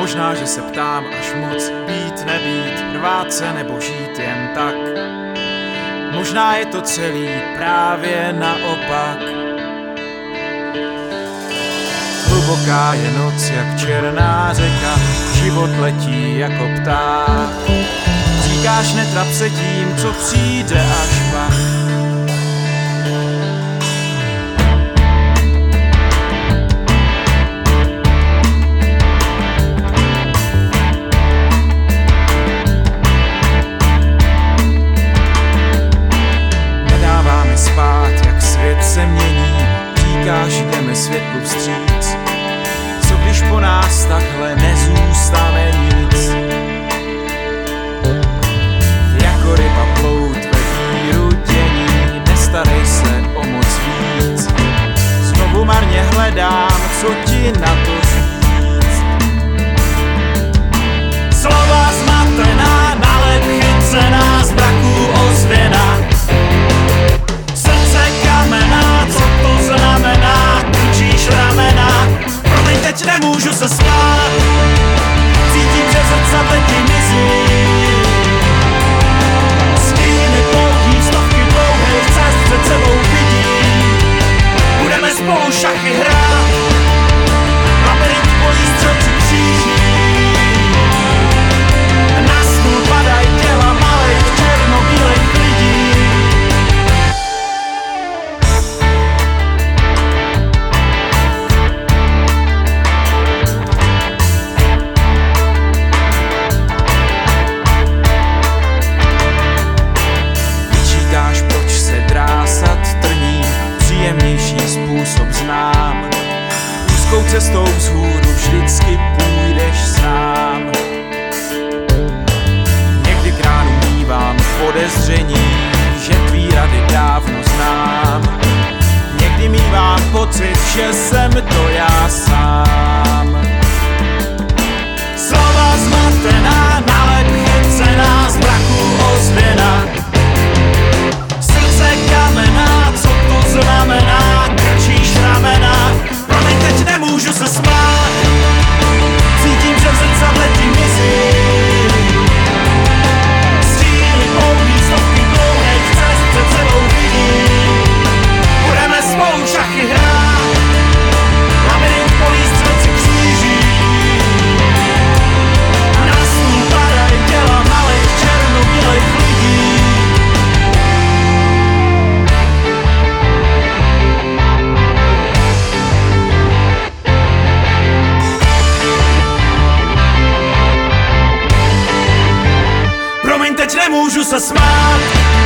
Možná, že se ptám až moc, být, nebýt, rvát se nebo žít jen tak. Možná je to celý právě naopak. Hluboká je noc jak černá řeka, život letí jako pták. Říkáš netrap se tím, co přijde až světu vstříc. Sahara znám. Úzkou cestou vzhůru vždycky půjdeš sám. Někdy k ránu mívám podezření, že tvý rady dávno znám. Někdy mývám pocit, že jsem to já sám. a smile